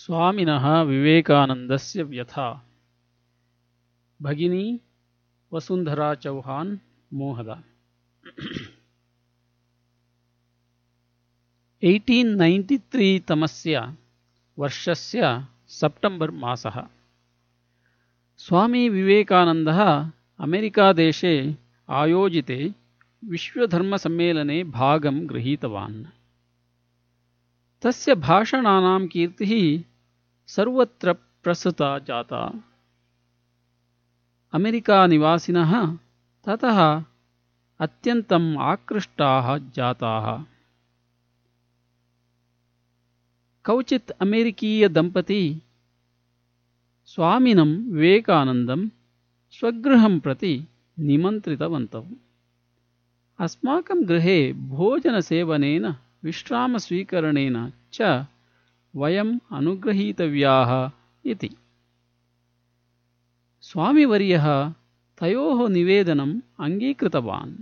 स्वामिनः विवेकानन्दस्य व्यथा। भगिनी वसुन्धरा चौहान् मोहदा। एय्टीन् नैन्टि त्री तमस्य वर्षस्य सप्टम्बर् मासः। स्वामी विवेकानन्दः अमेरिकादेशे आयोजिते विश्वधर्मसम्मेलने भागं गृहीतवान्। तस्य भाषणानां कीर्तिः सर्वत्र प्रसृता जाता। अमेरिकानिवासिनः ततः अत्यन्तम् आकृष्टाः जाताः। कौचित् अमेरिकीयदम्पती स्वामिनं विवेकानन्दं स्वगृहं प्रति निमन्त्रितवन्तौ। अस्माकं गृहे भोजनसेवनेन, विश्रामस्वीकरणेन च वयम् अनुगृहीतव्याः इति। स्वामिवर्यः तयोः निवेदनम् अङ्गीकृतवान्।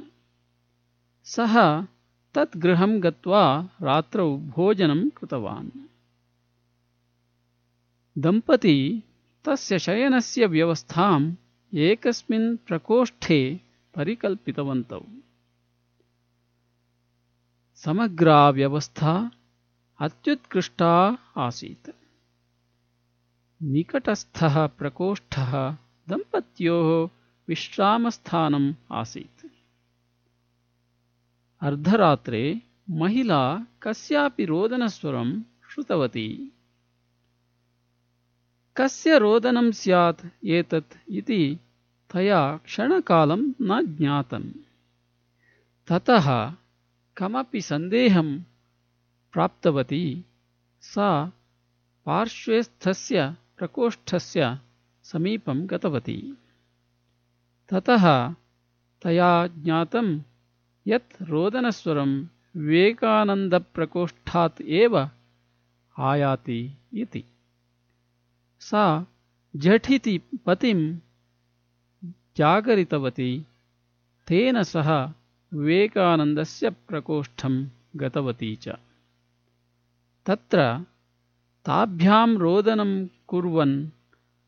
सः तत् गृहं गत्वा रात्रौ भोजनं कृतवान्। दम्पती तस्य शयनस्य व्यवस्थाम् एकस्मिन् प्रकोष्ठे परिकल्पितवन्तौ। समग्रा व्यवस्था अत्युत्कृष्टा आसीत्। निकटस्थः प्रकोष्ठः दम्पत्योः विश्रामस्थानम् आसीत्। अर्धरात्रे महिला कस्यापि रोदनस्वरं श्रुतवती। कस्य रोदनं स्यात् एतत् इति तया क्षणकालं न ज्ञातम्। ततः कमपि सन्देहं प्राप्तवती सा पार्श्वस्थस्य प्रकोष्ठस्य समीपं गतवती। ततः तया ज्ञातं यत् रोदनस्वरं विवेकानन्दप्रकोष्ठात् एव आयाति इति। सा झटिति पतिं जागरितवती तेन सह विवेकानन्दस्य प्रकोष्ठं गतवती च तत्र ताभ्यां रोदनं कुर्वन्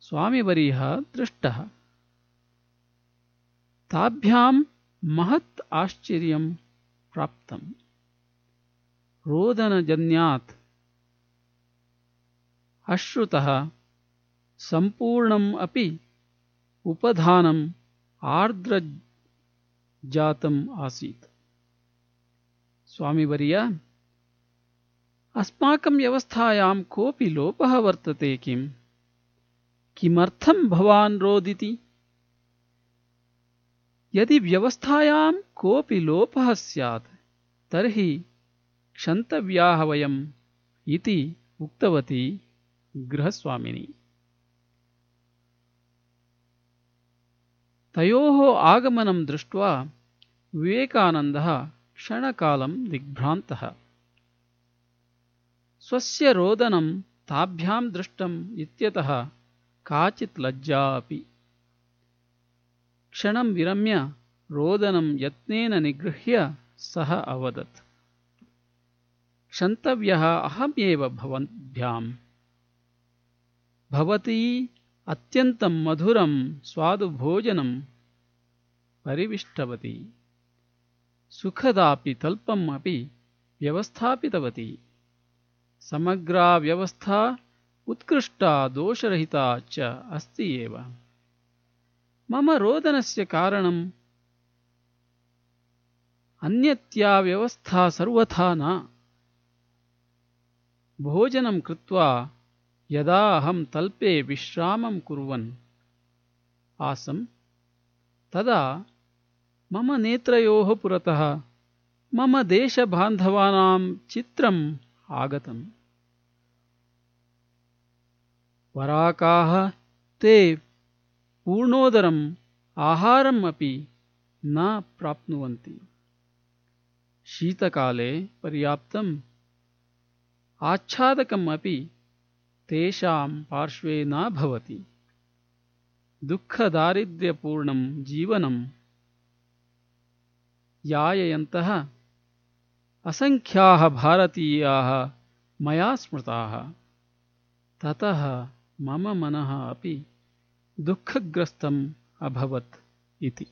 स्वामिवर्यः दृष्टः। ताभ्यां महत् आश्चर्यं प्राप्तम्। रोदनजन्यात् अश्रुतः सम्पूर्णम् अपि उपधानम् आर्द्रजातम् आसीत्। स्वामिवर्य अस्माकं व्यवस्थायां कोऽपि लोपः वर्तते किम्? किमर्थं भवान् रोदिति? यदि व्यवस्थायां कोऽपि लोपः स्यात् तर्हि क्षन्तव्याः वयम् इति उक्तवती गृहस्वामिनी। तयोः आगमनं दृष्ट्वा विवेकानन्दः क्षणकालं दिग्भ्रान्तः स्वस्य रोदनं ताभ्यां दृष्टम् इत्यतः काचित् लज्जा अपि क्षणं विरम्य रोदनं यत्नेन निगृह्य सः अवदत्। क्षन्तव्यः अहमेव भवद्भ्याम्। भवती अत्यन्तं मधुरं स्वादुभोजनं परिविष्टवती। सुखदापि तल्पम् अपि व्यवस्थापितवती समग्रा व्यवस्था उत्कृष्टा दोषरहिता च अस्ति एव। मम रोदनस्य कारणम् अन्यत्या व्यवस्था सर्वथा न। भोजनं कृत्वा यदा अहं तल्पे विश्रामं कुर्वन् आसम् तदा मम नेत्रयोः पुरतः मम देशबान्धवानां चित्रम् आगतम्। वराकाः ते पूर्णोदरम् आहारम् अपि न प्राप्नुवन्ति। शीतकाले पर्याप्तम् आच्छादकम् अपि तेषां पार्श्वे न भवति। दुःखदारिद्र्यपूर्णं जीवनं याययन्तः असङ्ख्याः भारतीयाः मया स्मृताः। ततः मम मनः अपि दुःखग्रस्तम् अभवत् इति।